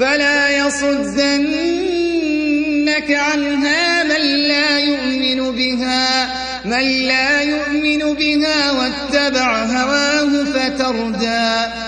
فلا يصدنك عنها من لا يؤمن بها من لا يؤمن بها واتبع هواه فتردى.